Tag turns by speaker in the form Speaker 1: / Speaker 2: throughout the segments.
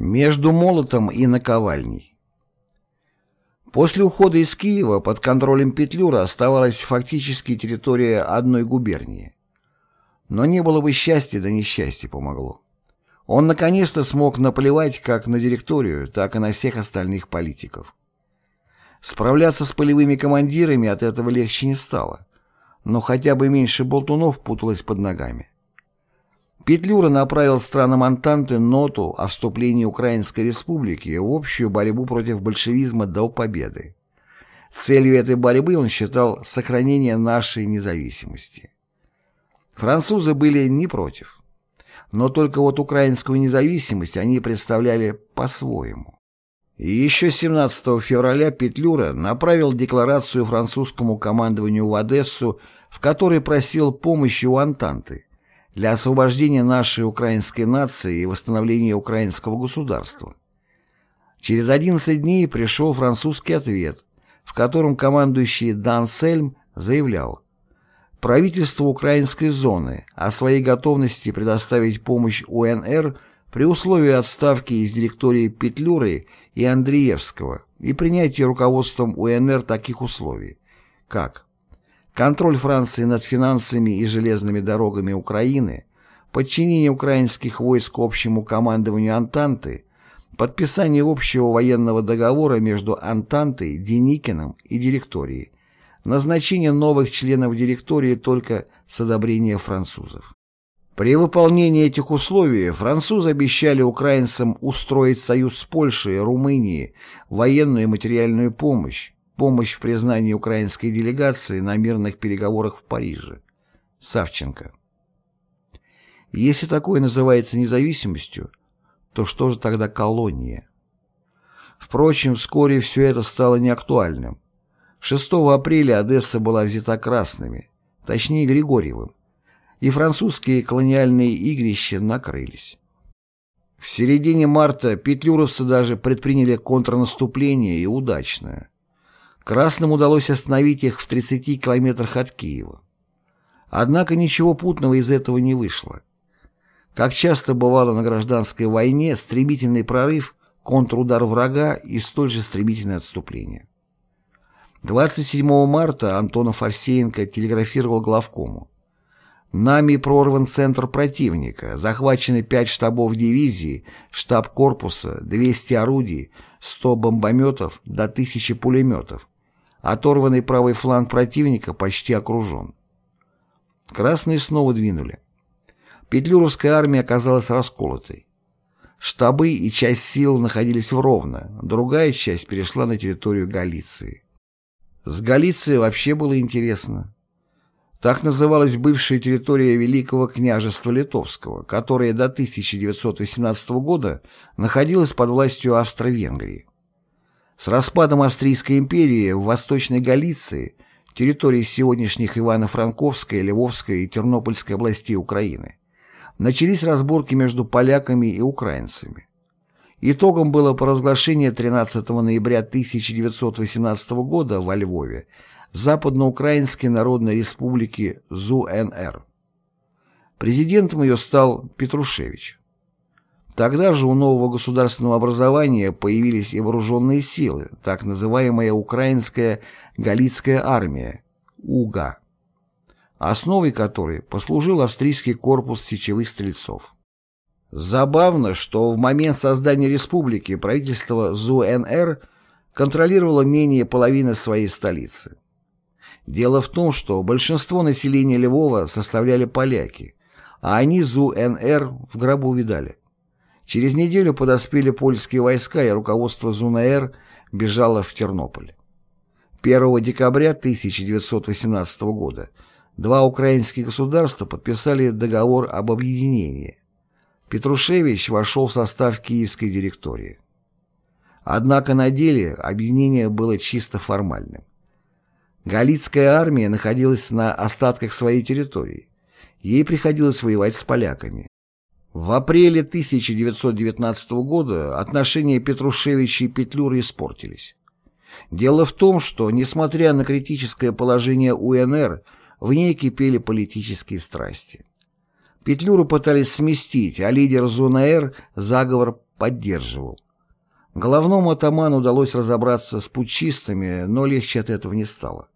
Speaker 1: Между молотом и наковальней После ухода из Киева под контролем Петлюра оставалась фактически территория одной губернии. Но не было бы счастья, да несчастье помогло. Он наконец-то смог наплевать как на директорию, так и на всех остальных политиков. Справляться с полевыми командирами от этого легче не стало, но хотя бы меньше болтунов путалось под ногами. Петлюра направил странам Антанты ноту о вступлении Украинской Республики в общую борьбу против большевизма до победы. Целью этой борьбы он считал сохранение нашей независимости. Французы были не против. Но только вот украинскую независимость они представляли по-своему. И еще 17 февраля Петлюра направил декларацию французскому командованию в Одессу, в которой просил помощи у Антанты для освобождения нашей украинской нации и восстановления украинского государства. Через 11 дней пришел французский ответ, в котором командующий Дан Сельм заявлял правительству украинской зоны о своей готовности предоставить помощь УНР при условии отставки из директории Петлюры и Андреевского и принятия руководством УНР таких условий, как контроль Франции над финансами и железными дорогами Украины, подчинение украинских войск общему командованию Антанты, подписание общего военного договора между Антантой, Деникиным и директорией, назначение новых членов директории только с одобрения французов. При выполнении этих условий французы обещали украинцам устроить союз с Польшей и Румынией, военную и материальную помощь, помощь в признании украинской делегации на мирных переговорах в Париже. Савченко. Если такое называется независимостью, то что же тогда колония? Впрочем, вскоре все это стало неактуальным. 6 апреля Одесса была взята красными, точнее Григорьевым, и французские колониальные игрища накрылись. В середине марта петлюровцы даже предприняли контрнаступление и удачное. Красным удалось остановить их в 30 километрах от Киева. Однако ничего путного из этого не вышло. Как часто бывало на гражданской войне, стремительный прорыв, контрудар врага и столь же стремительное отступление. 27 марта Антонов Овсеенко телеграфировал главкому. «Нами прорван центр противника, захвачены пять штабов дивизии, штаб корпуса, 200 орудий, 100 бомбометов до 1000 пулеметов. Оторванный правый фланг противника почти окружен. Красные снова двинули. Петлюровская армия оказалась расколотой. Штабы и часть сил находились в Ровно, другая часть перешла на территорию Галиции. С Галицией вообще было интересно. Так называлась бывшая территория Великого княжества Литовского, которая до 1918 года находилась под властью Австро-Венгрии. С распадом Австрийской империи в Восточной Галиции, территории сегодняшних Ивано-Франковской, Львовской и Тернопольской областей Украины, начались разборки между поляками и украинцами. Итогом было провозглашение 13 ноября 1918 года во Львове Западноукраинской Народной Республики ЗУНР. Президентом ее стал Петрушевич. Тогда же у нового государственного образования появились и вооруженные силы, так называемая Украинская Галицкая армия, УГА, основой которой послужил австрийский корпус сечевых стрельцов. Забавно, что в момент создания республики правительство ЗУНР контролировало менее половины своей столицы. Дело в том, что большинство населения Львова составляли поляки, а они ЗУНР в гробу видали. Через неделю подоспели польские войска, и руководство ЗУНР бежало в Тернополь. 1 декабря 1918 года два украинских государства подписали договор об объединении. Петрушевич вошел в состав киевской директории. Однако на деле объединение было чисто формальным. Галицкая армия находилась на остатках своей территории. Ей приходилось воевать с поляками. В апреле 1919 года отношения Петрушевича и Петлюры испортились. Дело в том, что, несмотря на критическое положение УНР, в ней кипели политические страсти. Петлюру пытались сместить, а лидер ЗУНР заговор поддерживал. Головному атаману удалось разобраться с путчистами, но легче от этого не стало,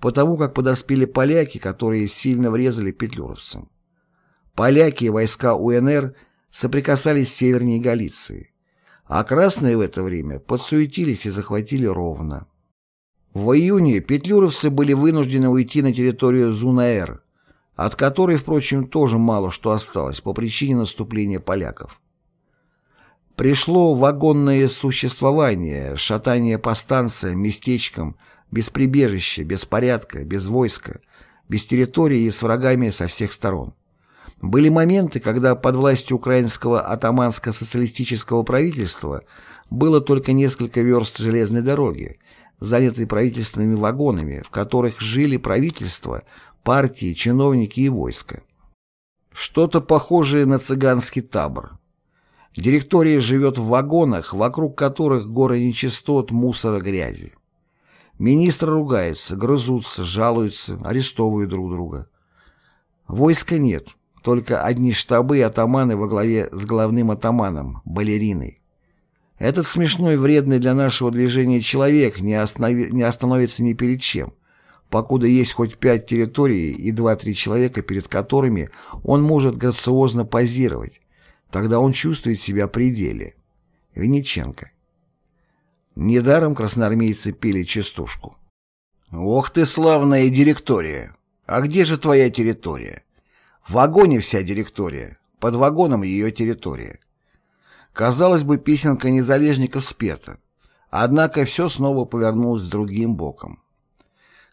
Speaker 1: потому как подоспели поляки, которые сильно врезали петлюровцам. Поляки и войска УНР соприкасались севернее Галиции, а красные в это время подсуетились и захватили Ровно. В июне петлюровцы были вынуждены уйти на территорию Зунаэр, от которой, впрочем, тоже мало что осталось по причине наступления поляков. Пришло вагонное существование, шатание по станциям, местечкам, без прибежища, без порядка, без войска, без территории и с врагами со всех сторон. Были моменты, когда под властью украинского атаманско-социалистического правительства было только несколько верст железной дороги, занятой правительственными вагонами, в которых жили правительство, партии, чиновники и войско. Что-то похожее на цыганский табор. Директория живет в вагонах, вокруг которых горы нечистот, мусора, грязи. Министры ругаются, грызутся, жалуются, арестовывают друг друга. Войска нет, только одни штабы и атаманы во главе с главным атаманом, балериной. Этот смешной вредный для нашего движения человек не, останови, не остановится ни перед чем, покуда есть хоть пять территорий и два-три человека, перед которыми он может грациозно позировать, Тогда он чувствует себя при деле. Винниченко. Недаром красноармейцы пели частушку. «Ох ты, славная директория! А где же твоя территория? В вагоне вся директория, под вагоном ее территория». Казалось бы, песенка незалежников спета, однако все снова повернулось другим боком.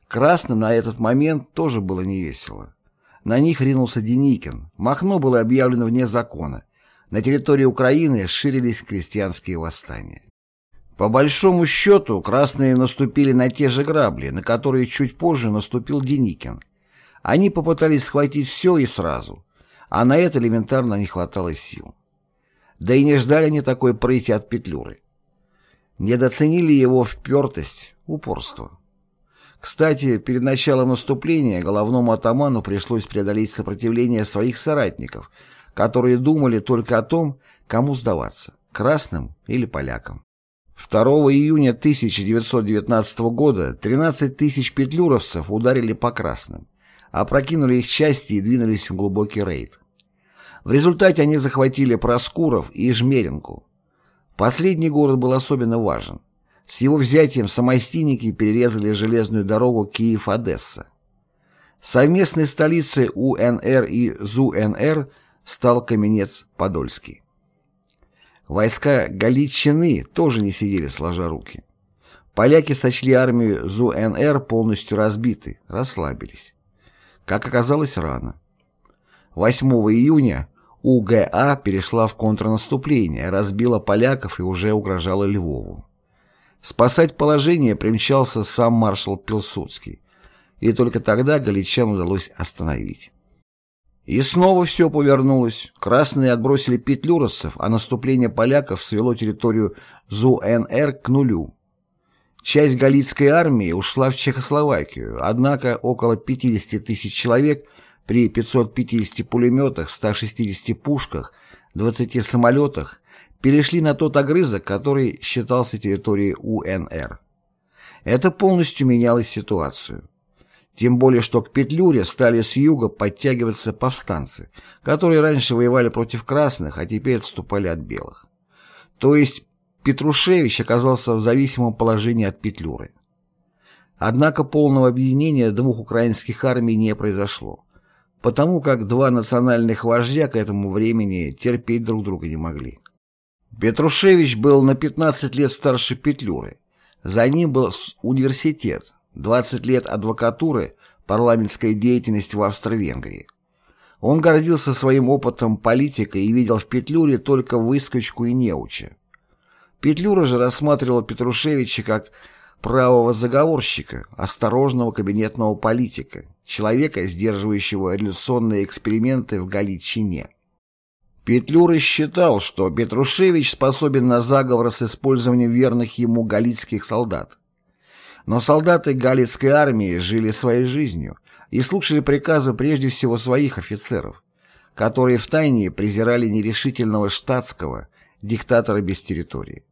Speaker 1: Красным на этот момент тоже было невесело. На них ринулся Деникин, Махно было объявлено вне закона, на территории Украины ширились крестьянские восстания. По большому счету, красные наступили на те же грабли, на которые чуть позже наступил Деникин. Они попытались схватить все и сразу, а на это элементарно не хватало сил. Да и не ждали они такой прыти от Петлюры. Недоценили его впертость, упорство. Кстати, перед началом наступления головному атаману пришлось преодолеть сопротивление своих соратников – которые думали только о том, кому сдаваться – красным или полякам. 2 июня 1919 года 13 тысяч петлюровцев ударили по красным, опрокинули их части и двинулись в глубокий рейд. В результате они захватили Проскуров и Жмеринку. Последний город был особенно важен. С его взятием самостийники перерезали железную дорогу Киев-Одесса. Совместной столицей УНР и ЗУНР стал Каменец-Подольский. Войска Галичины тоже не сидели сложа руки. Поляки сочли армию ЗУНР полностью разбитой, расслабились. Как оказалось, рано. 8 июня УГА перешла в контрнаступление, разбила поляков и уже угрожала Львову. Спасать положение примчался сам маршал Пилсудский, и только тогда галичан удалось остановить. И снова все повернулось. Красные отбросили петлюровцев, а наступление поляков свело территорию ЗУНР к нулю. Часть галицкой армии ушла в Чехословакию, однако около 50 тысяч человек при 550 пулеметах, 160 пушках, 20 самолетах перешли на тот огрызок, который считался территорией УНР. Это полностью меняло ситуацию. Тем более, что к Петлюре стали с юга подтягиваться повстанцы, которые раньше воевали против красных, а теперь отступали от белых. То есть Петрушевич оказался в зависимом положении от Петлюры. Однако полного объединения двух украинских армий не произошло, потому как два национальных вождя к этому времени терпеть друг друга не могли. Петрушевич был на 15 лет старше Петлюры, за ним был университет, 20 лет адвокатуры, парламентская деятельность в Австро-Венгрии. Он гордился своим опытом политика и видел в Петлюре только выскочку и неуча. Петлюра же рассматривал Петрушевича как правого заговорщика, осторожного кабинетного политика, человека, сдерживающего революционные эксперименты в Галичине. Петлюра считал, что Петрушевич способен на заговор с использованием верных ему галицких солдат. Но солдаты Галицкой армии жили своей жизнью и слушали приказы прежде всего своих офицеров, которые втайне презирали нерешительного штатского, диктатора без территории.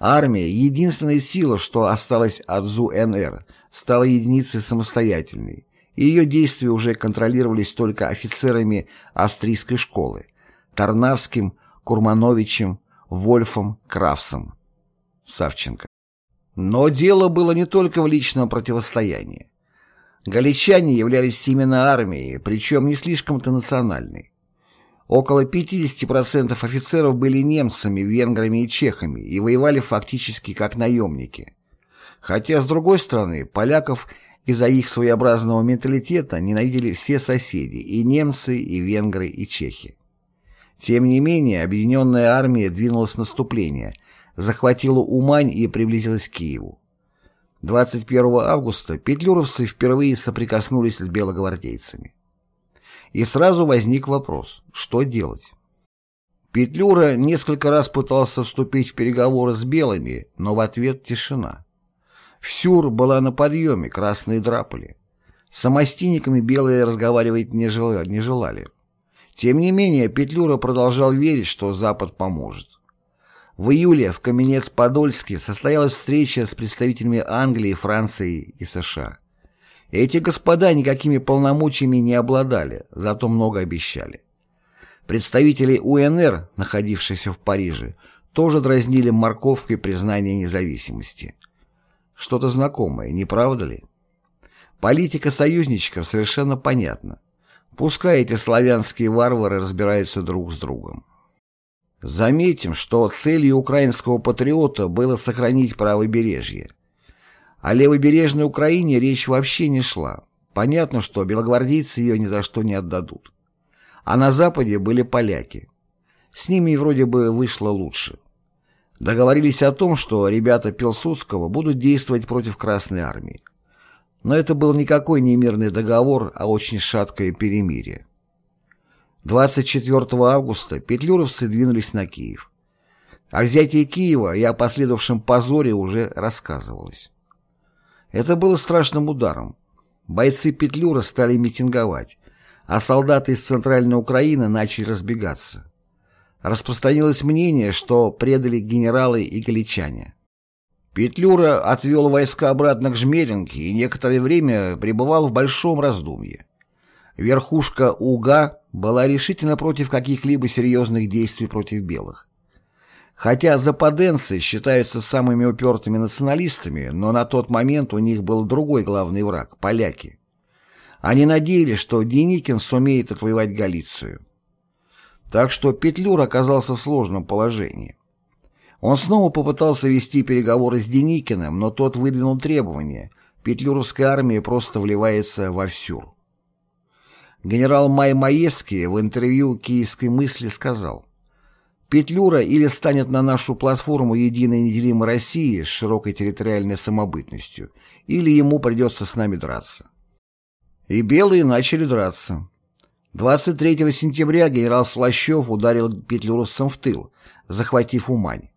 Speaker 1: Армия, единственная сила, что осталась от ЗУНР, стала единицей самостоятельной, и ее действия уже контролировались только офицерами австрийской школы Тарнавским, Курмановичем, Вольфом, Крафсом. Савченко. Но дело было не только в личном противостоянии. Галичане являлись именно армией, причем не слишком-то национальной. Около 50% офицеров были немцами, венграми и чехами и воевали фактически как наемники. Хотя, с другой стороны, поляков из-за их своеобразного менталитета ненавидели все соседи, и немцы, и венгры, и чехи. Тем не менее, объединенная армия двинулась в наступление, захватила Умань и приблизилась к Киеву. 21 августа петлюровцы впервые соприкоснулись с белогвардейцами. И сразу возник вопрос, что делать? Петлюра несколько раз пытался вступить в переговоры с белыми, но в ответ тишина. Всюр была на подъеме, красные драпали. С самостийниками белые разговаривать не желали. Тем не менее, Петлюра продолжал верить, что Запад поможет. В июле в Каменец-Подольске состоялась встреча с представителями Англии, Франции и США. Эти господа никакими полномочиями не обладали, зато много обещали. Представители УНР, находившиеся в Париже, тоже дразнили морковкой признания независимости. Что-то знакомое, не правда ли? Политика союзничков совершенно понятна. Пускай эти славянские варвары разбираются друг с другом. Заметим, что целью украинского патриота было сохранить правобережье. О левобережной Украине речь вообще не шла. Понятно, что белогвардейцы ее ни за что не отдадут. А на Западе были поляки. С ними вроде бы вышло лучше. Договорились о том, что ребята Пилсудского будут действовать против Красной Армии. Но это был никакой не мирный договор, а очень шаткое перемирие. 24 августа петлюровцы двинулись на Киев. О взятии Киева и о последовавшем позоре уже рассказывалось. Это было страшным ударом. Бойцы Петлюра стали митинговать, а солдаты из Центральной Украины начали разбегаться. Распространилось мнение, что предали генералы и галичане. Петлюра отвел войска обратно к Жмеринке и некоторое время пребывал в большом раздумье. Верхушка УГА была решительно против каких-либо серьезных действий против белых. Хотя западенцы считаются самыми упертыми националистами, но на тот момент у них был другой главный враг – поляки. Они надеялись, что Деникин сумеет отвоевать Галицию. Так что Петлюр оказался в сложном положении. Он снова попытался вести переговоры с Деникиным, но тот выдвинул требования. Петлюровская армия просто вливается во всюр. Генерал Май Маевский в интервью «Киевской мысли» сказал «Петлюра или станет на нашу платформу единой неделимой России с широкой территориальной самобытностью, или ему придется с нами драться». И белые начали драться. 23 сентября генерал Слащев ударил петлюровцам в тыл, захватив Умань.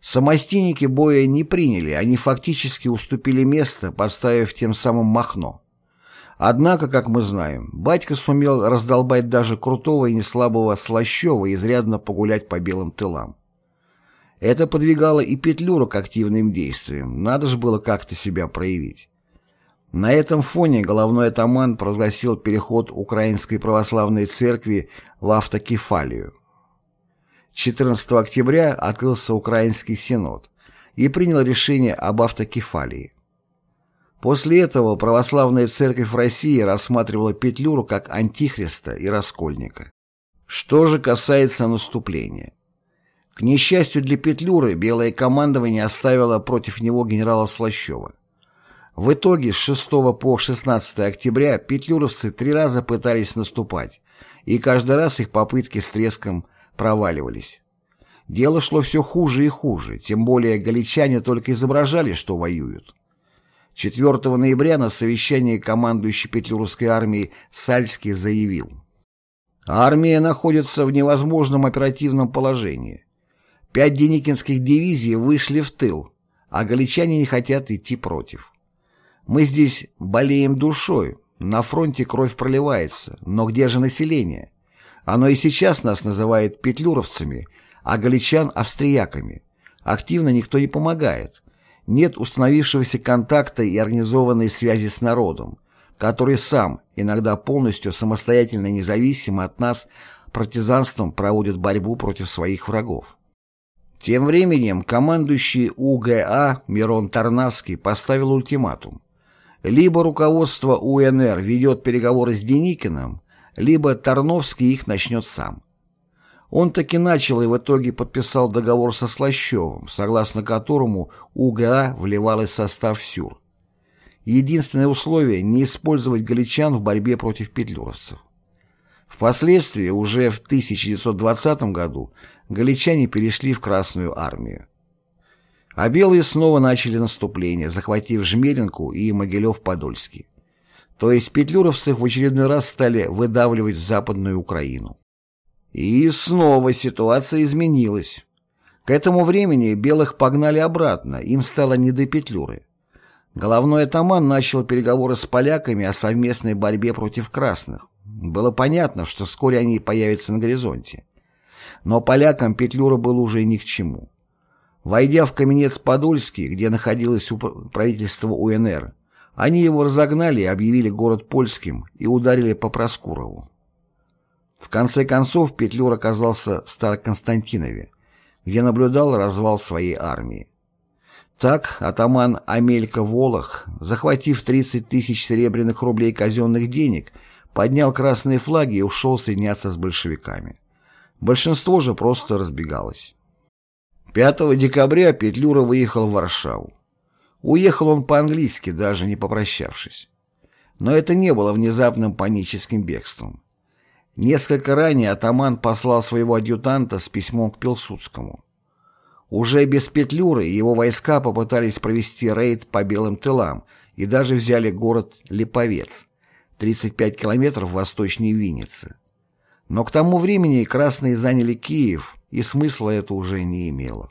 Speaker 1: Самостийники боя не приняли, они фактически уступили место, подставив тем самым Махно. Однако, как мы знаем, батька сумел раздолбать даже крутого и неслабого Слащева и изрядно погулять по белым тылам. Это подвигало и Петлюру к активным действиям, надо же было как-то себя проявить. На этом фоне головной атаман провозгласил переход Украинской Православной Церкви в автокефалию. 14 октября открылся Украинский Синод и принял решение об автокефалии. После этого православная церковь России рассматривала Петлюру как антихриста и раскольника. Что же касается наступления. К несчастью для Петлюры, белое командование оставило против него генерала Слащева. В итоге с 6 по 16 октября петлюровцы три раза пытались наступать, и каждый раз их попытки с треском проваливались. Дело шло все хуже и хуже, тем более галичане только изображали, что воюют. 4 ноября на совещании командующий Петлюровской армией Сальский заявил «Армия находится в невозможном оперативном положении. Пять деникинских дивизий вышли в тыл, а галичане не хотят идти против. Мы здесь болеем душой, на фронте кровь проливается, но где же население? Оно и сейчас нас называет петлюровцами, а галичан – австрияками. Активно никто не помогает. Нет установившегося контакта и организованной связи с народом, который сам, иногда полностью самостоятельно независимо от нас, партизанством проводит борьбу против своих врагов. Тем временем командующий УГА Мирон Тарнавский поставил ультиматум. Либо руководство УНР ведет переговоры с Деникиным, либо Тарновский их начнет сам. Он таки начал и в итоге подписал договор со Слащевым, согласно которому УГА вливалась в состав СЮР. Единственное условие – не использовать галичан в борьбе против петлюровцев. Впоследствии, уже в 1920 году, галичане перешли в Красную армию. А белые снова начали наступление, захватив Жмеринку и Могилев-Подольский. То есть петлюровцы в очередной раз стали выдавливать Западную Украину. И снова ситуация изменилась. К этому времени белых погнали обратно, им стало не до Петлюры. Головной атаман начал переговоры с поляками о совместной борьбе против красных. Было понятно, что вскоре они появятся на горизонте. Но полякам Петлюра был уже ни к чему. Войдя в Каменец-Подольский, где находилось правительство УНР, они его разогнали объявили город польским и ударили по Проскурову. В конце концов Петлюр оказался в Староконстантинове, где наблюдал развал своей армии. Так атаман Амелька Волох, захватив 30 тысяч серебряных рублей казенных денег, поднял красные флаги и ушел соединяться с большевиками. Большинство же просто разбегалось. 5 декабря Петлюра выехал в Варшаву. Уехал он по-английски, даже не попрощавшись. Но это не было внезапным паническим бегством. Несколько ранее атаман послал своего адъютанта с письмом к Пилсудскому. Уже без Петлюры его войска попытались провести рейд по белым тылам и даже взяли город Липовец, 35 километров восточнее Винницы. Но к тому времени красные заняли Киев, и смысла это уже не имело.